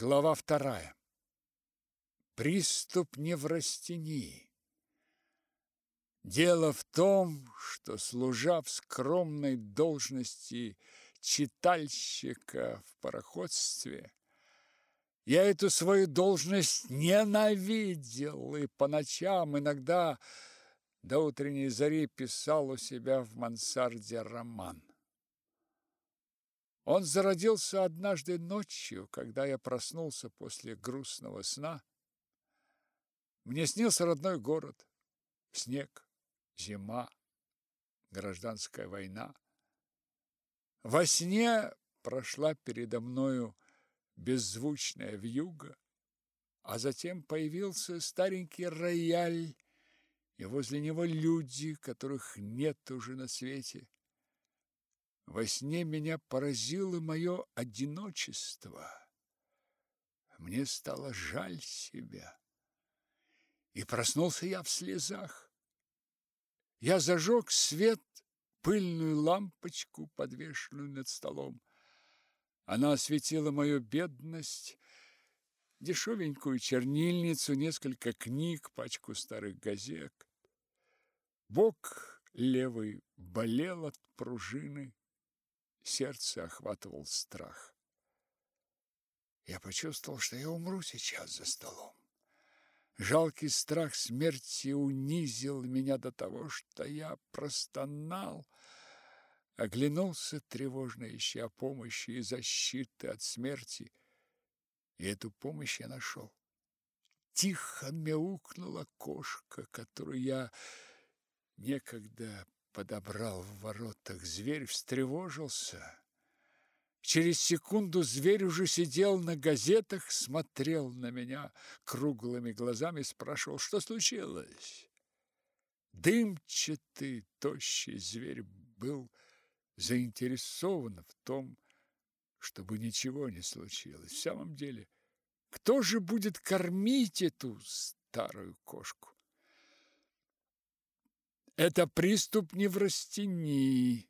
Глава вторая. Приступ неврастении. Дело в том, что, служа в скромной должности читальщика в пароходстве, я эту свою должность ненавидел и по ночам иногда до утренней зари писал у себя в мансарде роман. Он зародился однажды ночью, когда я проснулся после грустного сна. Мне снился родной город, снег, зима, гражданская война. Во сне прошла передо мною беззвучная вьюга, а затем появился старенький рояль, и возле него люди, которых нет уже на свете. Во сне меня поразило мое одиночество. Мне стало жаль себя. И проснулся я в слезах. Я зажег свет, пыльную лампочку, подвешенную над столом. Она осветила мою бедность, дешевенькую чернильницу, несколько книг, пачку старых газет. Бок левый болел от пружины, сердце охватывал страх. Я почувствовал, что я умру сейчас за столом. Жалкий страх смерти унизил меня до того, что я простонал, оглянулся тревожно, ища помощи и защиты от смерти, и эту помощь я нашел. Тихо мяукнула кошка, которую я некогда подобрал в воротах. Зверь встревожился. Через секунду зверь уже сидел на газетах, смотрел на меня круглыми глазами, спрашивал, что случилось. Дымчатый, тощий зверь был заинтересован в том, чтобы ничего не случилось. В самом деле, кто же будет кормить эту старую кошку? Это приступ неврастении,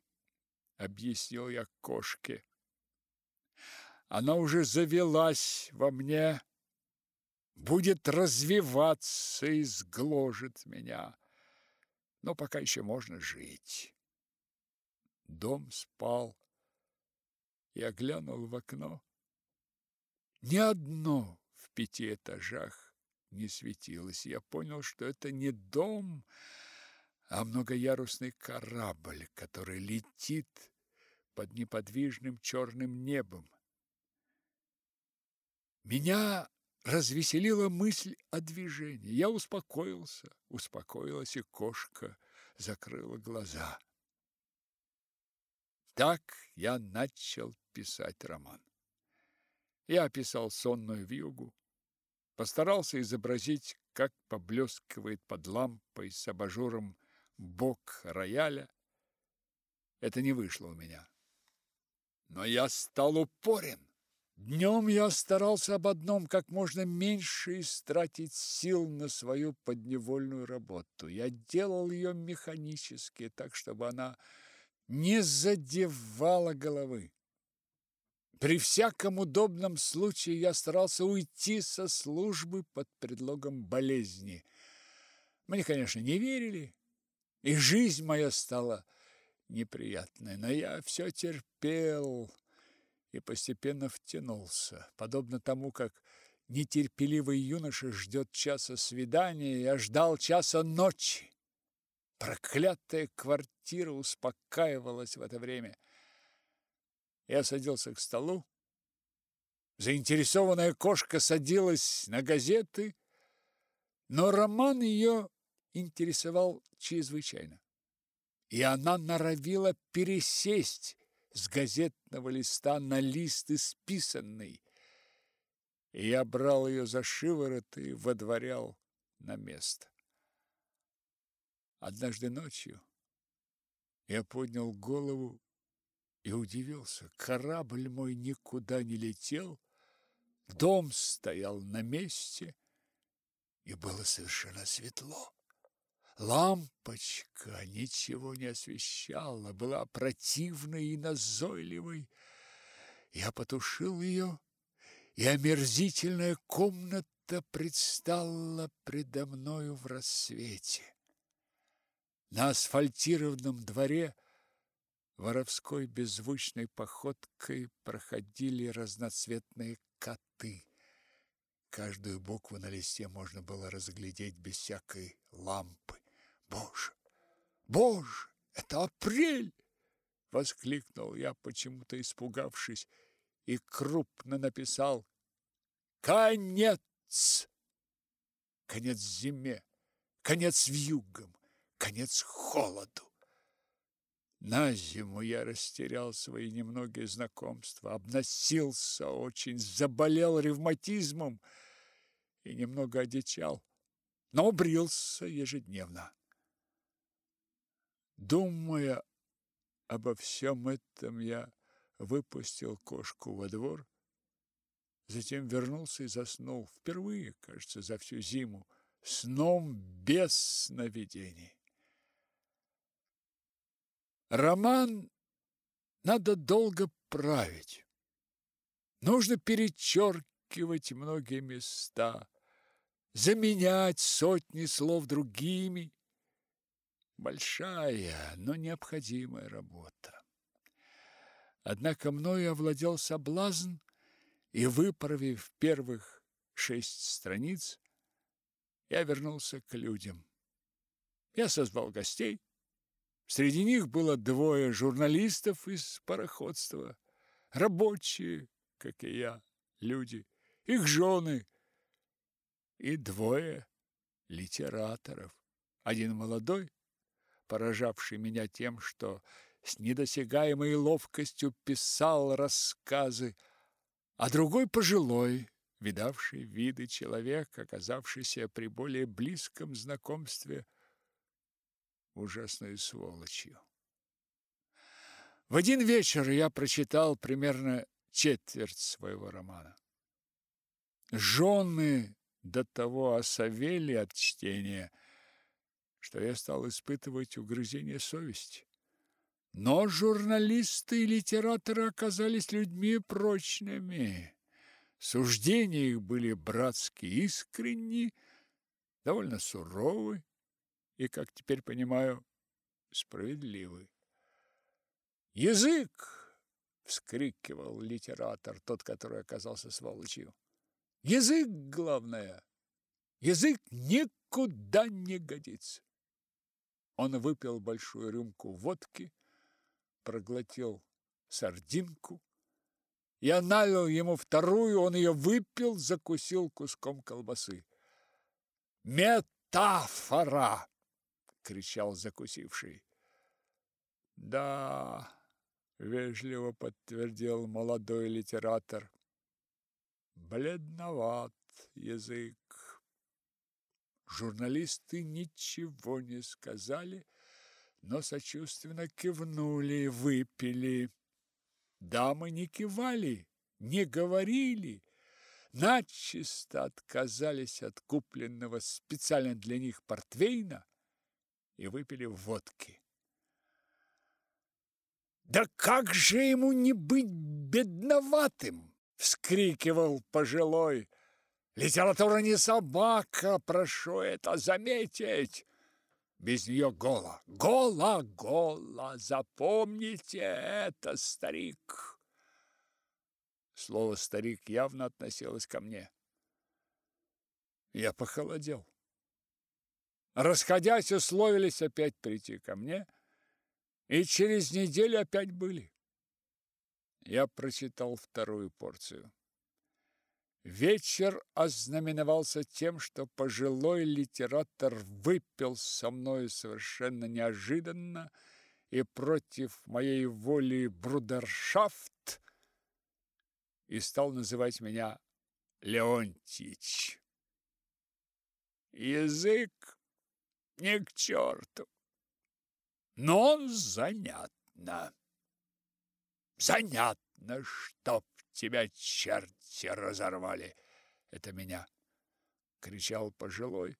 объяснил я кошке. Она уже завелась во мне, будет развиваться и сгложит меня. Но пока еще можно жить. Дом спал. Я глянул в окно. Ни одно в пяти этажах не светилось. Я понял, что это не дом, а многоярусный корабль, который летит под неподвижным черным небом. Меня развеселила мысль о движении. Я успокоился, успокоилась и кошка закрыла глаза. Так я начал писать роман. Я описал сонную вьюгу, постарался изобразить, как поблескивает под лампой с абажуром бок рояля. Это не вышло у меня. Но я стал упорен. Днем я старался об одном как можно меньше истратить сил на свою подневольную работу. Я делал ее механически, так, чтобы она не задевала головы. При всяком удобном случае я старался уйти со службы под предлогом болезни. Мне, конечно, не верили, и жизнь моя стала неприятной, но я все терпел и постепенно втянулся, подобно тому, как нетерпеливый юноша ждет часа свидания, я ждал часа ночи. Проклятая квартира успокаивалась в это время. Я садился к столу. Заинтересованная кошка садилась на газеты, но роман ее интересовал чрезвычайно. И она норовила пересесть с газетного листа на лист исписанный. И я брал ее за шиворот и водворял на место. Однажды ночью я поднял голову и удивился. Корабль мой никуда не летел, дом стоял на месте, и было совершенно светло. Лампочка ничего не освещала, была противной и назойливой. Я потушил ее и омерзительная комната предстала предо мною в рассвете. На асфальтированном дворе воровской беззвучной походкой проходили разноцветные коты. Каждую букву на листе можно было разглядеть без всякой лампы. Боже! Боже! Это апрель! воскликнул я, почему-то испугавшись, и крупно написал: Конец! Конец зиме, конец вьюгам, конец холоду. На зиму я растерял свои немногие знакомства, обносился очень, заболел ревматизмом и немного одичал, но брился ежедневно. Думая обо всем этом, я выпустил кошку во двор, затем вернулся и заснул впервые, кажется, за всю зиму, сном без сновидений. Роман надо долго править. Нужно перечеркивать многие места, заменять сотни слов другими. Большая, но необходимая работа. Однако мною овладел соблазн, и, выправив первых шесть страниц, я вернулся к людям. Я созвал гостей, Среди них было двое журналистов из пароходства, рабочие, как и я, люди, их жены и двое литераторов. Один молодой, поражавший меня тем, что с недосягаемой ловкостью писал рассказы, а другой пожилой, видавший виды человек, оказавшийся при более близком знакомстве ужасной сволочью. В один вечер я прочитал примерно четверть своего романа. Жены до того осовели от чтения, что я стал испытывать угрызение совести. Но журналисты и литераторы оказались людьми прочными. Суждения их были братски искренни, довольно суровы и, как теперь понимаю, справедливы. «Язык!» — вскрикивал литератор, тот, который оказался сволочью. «Язык, главное! Язык никуда не годится!» Он выпил большую рюмку водки, проглотил сардинку. Я налил ему вторую, он ее выпил, закусил куском колбасы. «Метафора!» кричал закусивший. Да, вежливо подтвердил молодой литератор. Бледноват язык. Журналисты ничего не сказали, но сочувственно кивнули, выпили. Дамы не кивали, не говорили, начисто отказались от купленного специально для них портвейна и выпили водки. «Да как же ему не быть бедноватым?» — вскрикивал пожилой. «Литература не собака, прошу это заметить!» Без нее гола, гола, гола, запомните это, старик. Слово «старик» явно относилось ко мне. Я похолодел. Расходясь, условились опять прийти ко мне, и через неделю опять были. Я прочитал вторую порцию. Вечер ознаменовался тем, что пожилой литератор выпил со мной совершенно неожиданно и против моей воли брудершафт и стал называть меня Леонтич. Язык ни к черту. Но занятно. Занятно, чтоб тебя черти разорвали. Это меня, кричал пожилой,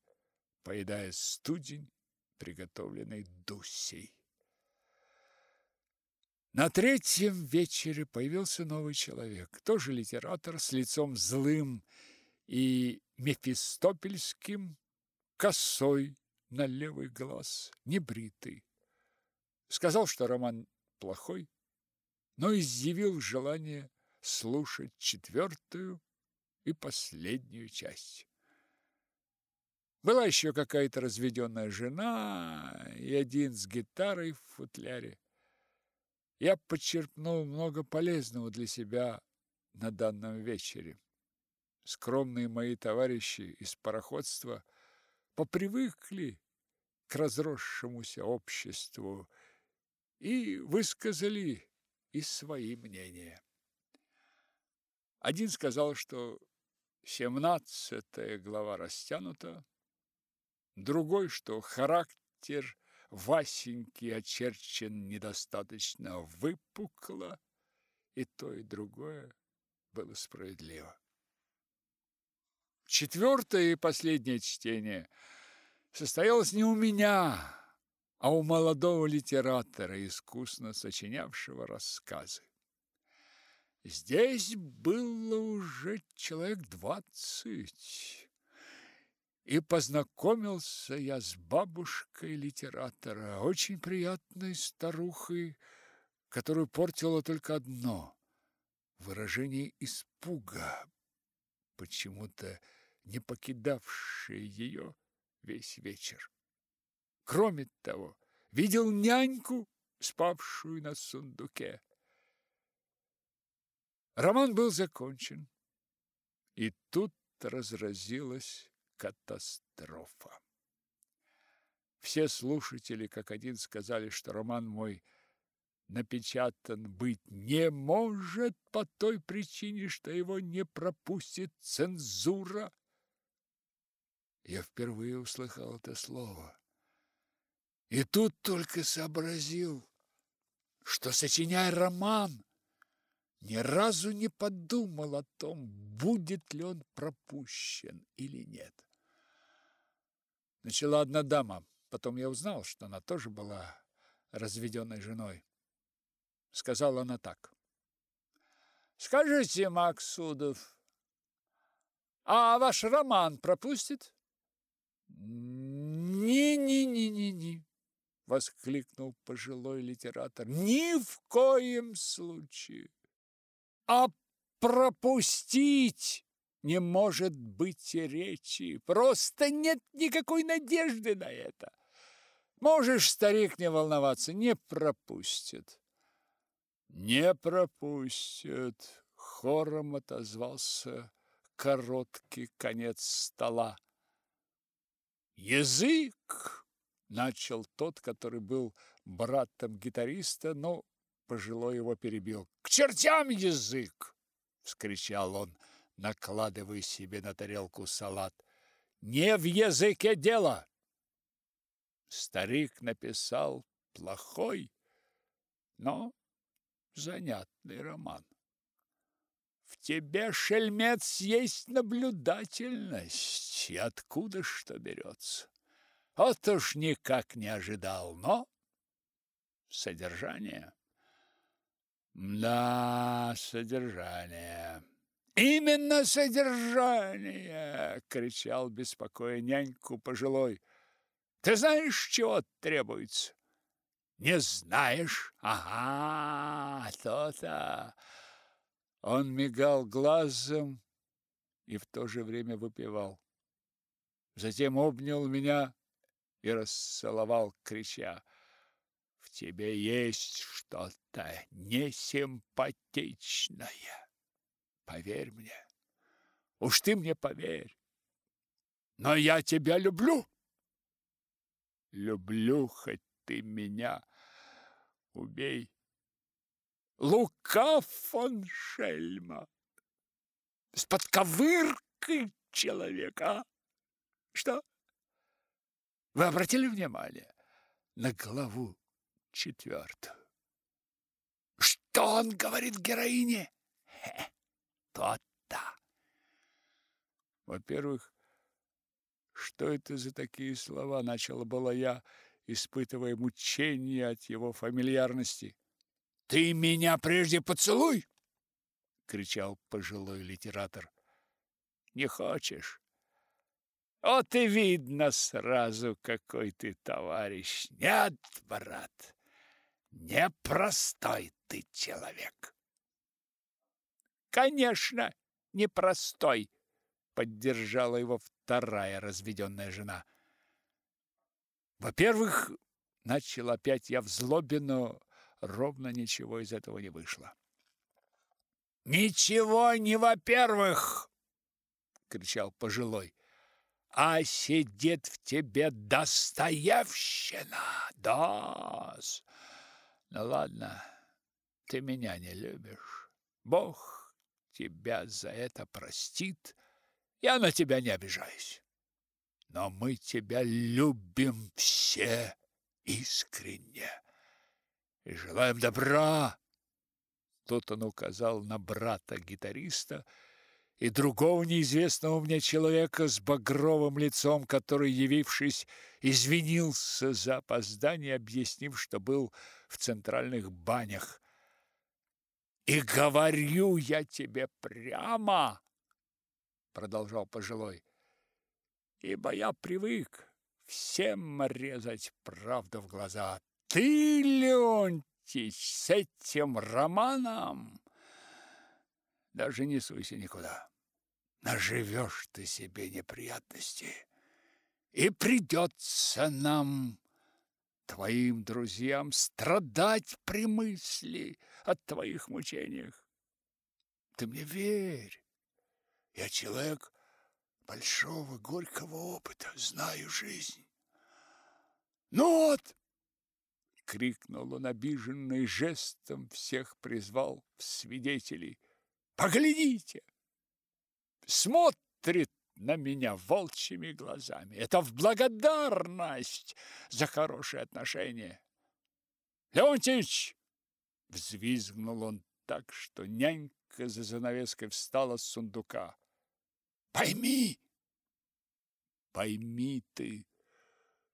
поедая студень, приготовленный Дусей. На третьем вечере появился новый человек, тоже литератор с лицом злым и мефистопельским, косой на левый глаз, небритый. Сказал, что роман плохой, но изъявил желание слушать четвертую и последнюю часть. Была еще какая-то разведенная жена и один с гитарой в футляре. Я подчерпнул много полезного для себя на данном вечере. Скромные мои товарищи из пароходства попривыкли к разросшемуся обществу и высказали и свои мнения. Один сказал, что семнадцатая глава растянута, другой, что характер Васеньки очерчен недостаточно выпукло, и то, и другое было справедливо. Четвертое и последнее чтение состоялось не у меня, а у молодого литератора, искусно сочинявшего рассказы. Здесь было уже человек двадцать, и познакомился я с бабушкой литератора, очень приятной старухой, которую портило только одно – выражение испуга, почему-то не покидавшее ее весь вечер. Кроме того, видел няньку, спавшую на сундуке. Роман был закончен, и тут разразилась катастрофа. Все слушатели как один сказали, что роман мой напечатан быть не может по той причине, что его не пропустит цензура. Я впервые услыхал это слово. И тут только сообразил, что, сочиняя роман, ни разу не подумал о том, будет ли он пропущен или нет. Начала одна дама, потом я узнал, что она тоже была разведенной женой. Сказала она так. «Скажите, Максудов, а ваш роман пропустит?» «Ни-ни-ни-ни-ни!» воскликнул пожилой литератор. Ни в коем случае. А пропустить не может быть и речи. Просто нет никакой надежды на это. Можешь, старик, не волноваться, не пропустит. Не пропустит, хором отозвался короткий конец стола. Язык начал тот, который был братом гитариста, но пожилой его перебил. К чертям язык, вскричал он, накладывая себе на тарелку салат. Не в языке дело. Старик написал плохой, но занятный роман. В тебе, шельмец, есть наблюдательность, и откуда что берется. Вот уж никак не ожидал, но содержание. Да, содержание. Именно содержание, кричал беспокоя няньку пожилой. Ты знаешь, чего требуется? Не знаешь? Ага, то-то. Он мигал глазом и в то же время выпивал. Затем обнял меня и расцеловал, крича: "В тебе есть что-то несимпатичное. Поверь мне. Уж ты мне поверь. Но я тебя люблю. Люблю, хоть ты меня убей. Лукав он шельма. С подковыркой человека. Что? Вы обратили внимание на главу четвертую? Что он говорит героине? Хе, то-то. Во-первых, что это за такие слова? Начала была я, испытывая мучение от его фамильярности. Ты меня прежде поцелуй, кричал пожилой литератор. Не хочешь? Вот и видно сразу, какой ты товарищ. Нет, брат, непростой ты человек. Конечно, непростой, поддержала его вторая разведенная жена. Во-первых, начал опять я в злобе, но ровно ничего из этого не вышло. Ничего не во-первых, кричал пожилой. А сидит в тебе достоевщина. Да. -с. Ну ладно, ты меня не любишь. Бог тебя за это простит. Я на тебя не обижаюсь. Но мы тебя любим все искренне и желаем добра. Тут он указал на брата-гитариста и другого неизвестного мне человека с багровым лицом, который, явившись, извинился за опоздание, объяснив, что был в центральных банях. «И говорю я тебе прямо!» — продолжал пожилой. «Ибо я привык всем резать правду в глаза. Ты, Леонтич, с этим романом даже не суйся никуда. Наживешь ты себе неприятности, и придется нам, твоим друзьям, страдать при мысли о твоих мучениях. Ты мне верь. Я человек большого горького опыта, знаю жизнь. Ну вот, крикнул он обиженный жестом, всех призвал в свидетелей. Поглядите! Смотрит на меня волчьими глазами. Это в благодарность за хорошие отношения. Леонтьевич! Взвизгнул он так, что нянька за занавеской встала с сундука. Пойми! Пойми ты,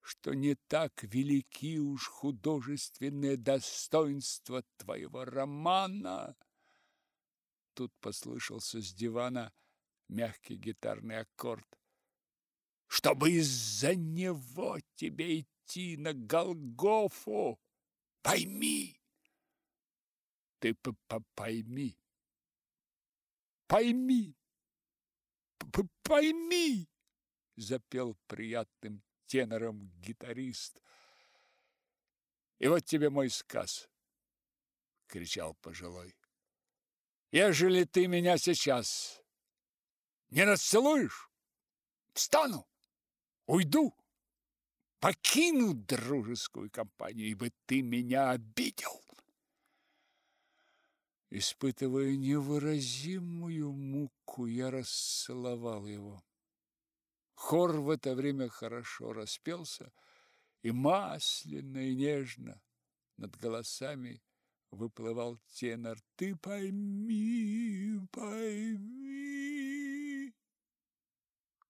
что не так велики уж художественные достоинства твоего романа. Тут послышался с дивана мягкий гитарный аккорд. Чтобы из-за него тебе идти на Голгофу, пойми. Ты п -п пойми. Пойми. П пойми, запел приятным тенором гитарист. И вот тебе мой сказ, кричал пожилой. Ежели ты меня сейчас не расцелуешь, встану, уйду, покину дружескую компанию, ибо ты меня обидел. Испытывая невыразимую муку, я расцеловал его. Хор в это время хорошо распелся, и масляно и нежно над голосами выплывал тенор. Ты пойми, пойми.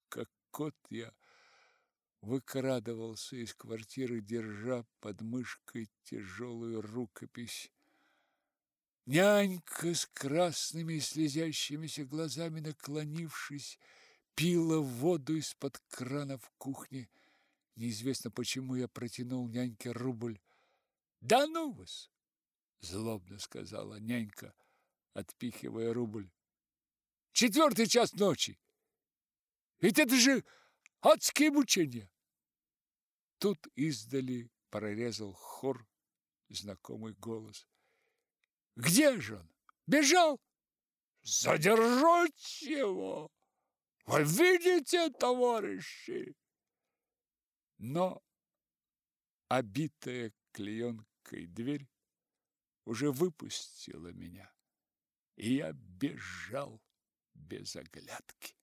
Как кот я выкрадывался из квартиры, держа под мышкой тяжелую рукопись. Нянька с красными слезящимися глазами, наклонившись, пила воду из-под крана в кухне. Неизвестно, почему я протянул няньке рубль. «Да ну вас!» — злобно сказала нянька, отпихивая рубль. «Четвертый час ночи! Ведь это же адские мучения!» Тут издали прорезал хор знакомый голос. «Где же он? Бежал? Задержать его!» Вы видите, товарищи? Но обитая клеенкой дверь уже выпустила меня, и я бежал без оглядки.